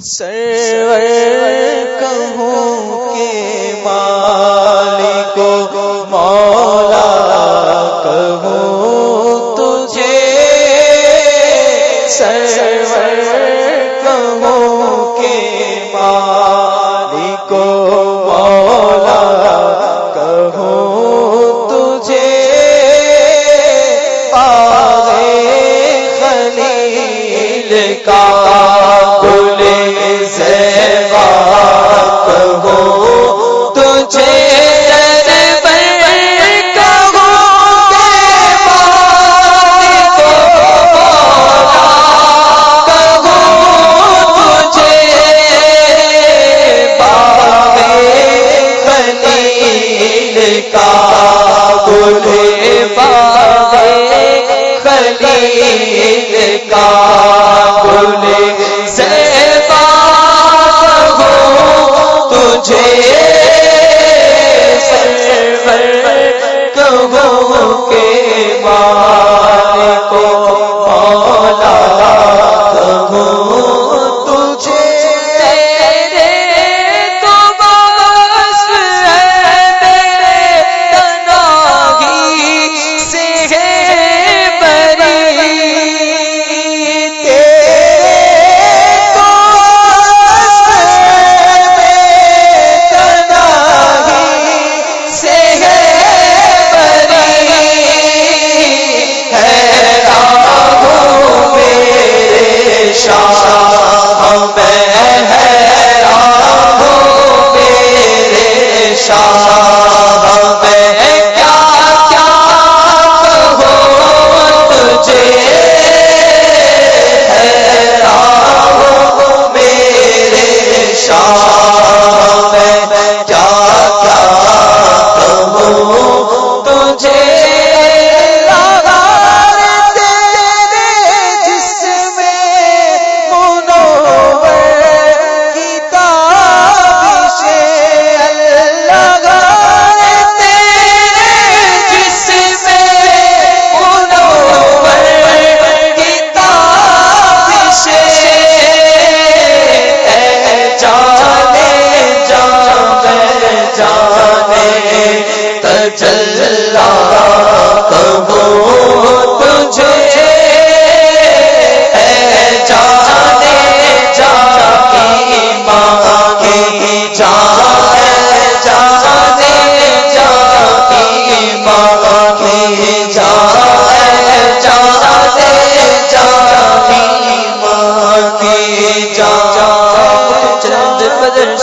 سرور کہوں کے مالک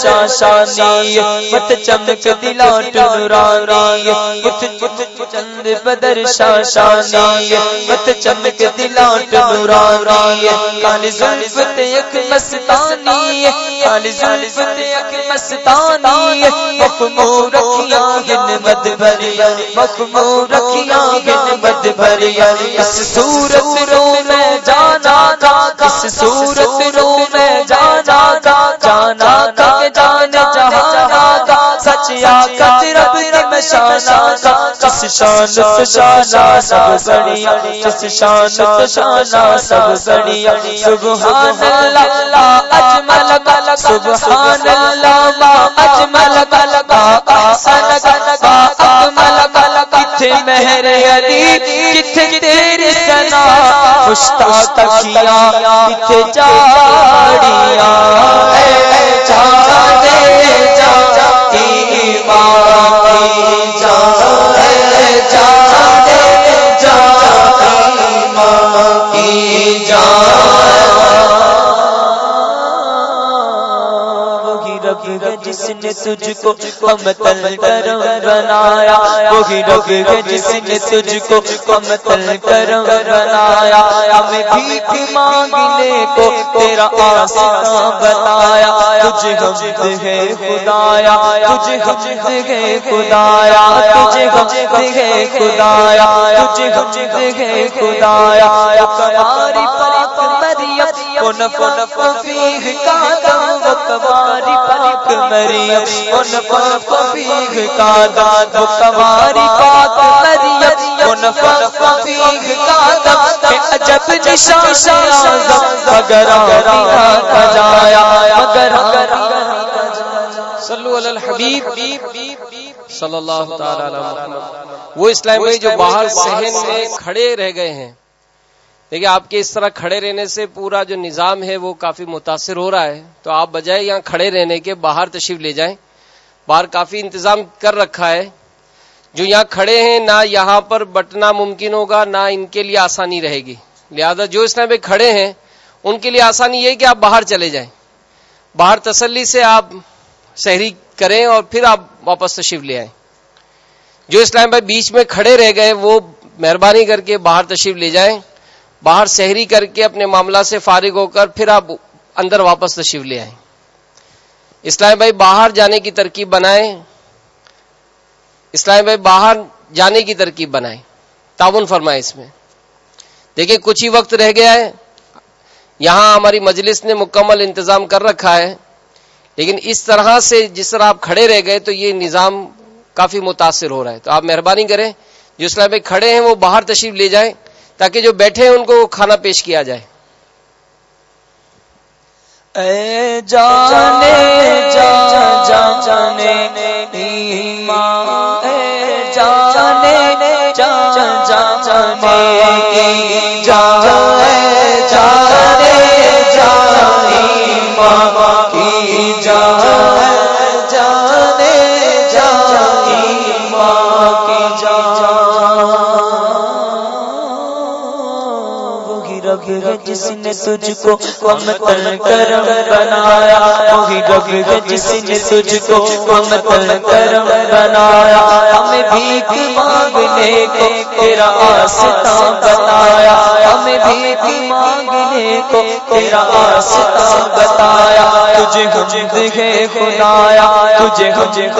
شاشانی مت چمک دلا ٹورانی مت چند بدر شاشانی مت چمک دلا ٹورانی کال زلفت یک مستانی کال زلفت یک مستانی، مخمور رکھیاں گن مد بھری گن مد بھری اس صورت رو میں جانا تھا، اس صورت رو میں جانا تھا جانا تھا کہ جان جہانا تھا سچیا کترب میں شانا تھا جس شان شانا، سب بڑیا جس شان شانا، سب بڑیا سبحان اللہ اجمل بل سبحان اللہ ما اجمل بل با احسن با بل کتھے مہر علی کتھے تیری سنا مشتاق کیا کتھے جاڑیاں۔ اے جانے جاتی ماں کی جانے جانے جاتی ماں کی جس نے تجھ کو امتل کرم بنایا، وہی رب ہے جس نے تجھ کو امتل کرم بنایا۔ ہمیں بھیک مانگنے کو تیرا آسنا بتایا۔ تجھے حمد ہے خدایا تجھے حمد ہے خدایا تجھے حمد ہے خدایا تجھے حمد ہے خدایا۔ کماری پاک کون پاک مریم کا جایا صلی اللہ تعالی وہ اسلام جو باہر سہن میں کھڑے رہ گئے ہیں دیکھیے آپ کے اس طرح کھڑے رہنے سے پورا جو نظام ہے وہ کافی متاثر ہو رہا ہے۔ تو آپ بجائے یہاں کھڑے رہنے کے باہر تشریف لے جائیں۔ باہر کافی انتظام کر رکھا ہے۔ جو یہاں کھڑے ہیں نہ یہاں پر بٹنا ممکن ہوگا، نہ ان کے لیے آسانی رہے گی۔ لہذا جو اس ٹائم پہ کھڑے ہیں، ان کے لیے آسانی یہ ہے کہ آپ باہر چلے جائیں۔ باہر تسلی سے آپ شہری کریں اور پھر آپ واپس تشریف لے آئیں۔ جو اس ٹائم پہ بیچ میں کھڑے رہ گئے، وہ مہربانی کر کے باہر تشریف لے جائیں۔ باہر شہری کر کے اپنے معاملہ سے فارغ ہو کر پھر آپ اندر واپس تشریف لے آئیں۔ اسلام بھائی باہر جانے کی ترکیب بنائیں۔ اسلام بھائی باہر جانے کی ترکیب بنائیں۔ تعاون فرمائے اس میں۔ دیکھیں کچھ ہی وقت رہ گیا ہے۔ یہاں ہماری مجلس نے مکمل انتظام کر رکھا ہے۔ لیکن اس طرح سے جس طرح آپ کھڑے رہ گئے تو یہ نظام کافی متاثر ہو رہا ہے۔ تو آپ مہربانی کریں، جو اسلام بھائی کھڑے ہیں وہ باہر تشریف لے جائیں۔ تاکہ جو بیٹھے ہیں ان کو کھانا پیش کیا جائے۔ اے جانے جا جا جانے نے تجھ کو ممتل کرم بنایا وہی رگ ہے جس نے تجھ کو ممتل کرم بنایا۔ ہمیں بھیک مانگنے کو تیرا آستا بتایا۔ ہمیں بھیک مانگنے کو تیرا آستا بتایا۔ تجھے ہم دے خدایا، تجھے ہم دے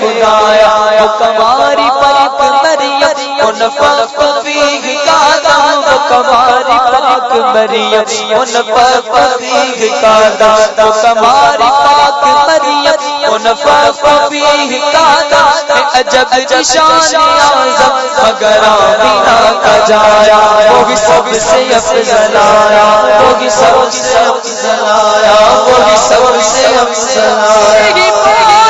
خدایا۔ وہ کماری پاک مریم ان پاک فیہ کا دام وہ کماری پاک مریم ان پاک فیہ کا دام وہ کماری پاک مریم ان پاک فیہ کا دام عجب نشان اعظم مگر آمینہ کا جایا، وہی سب سے افضل آیا، وہی سب سے افضل آیا، وہی سب سے افضل آیا۔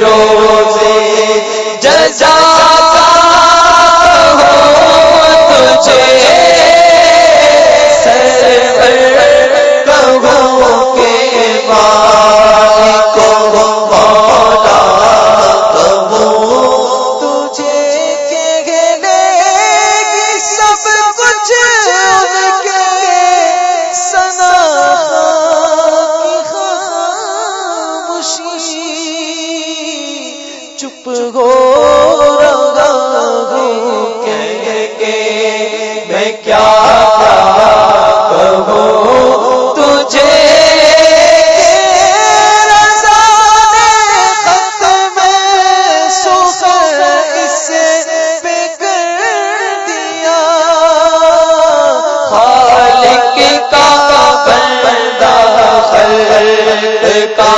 روزے۔ جزا کا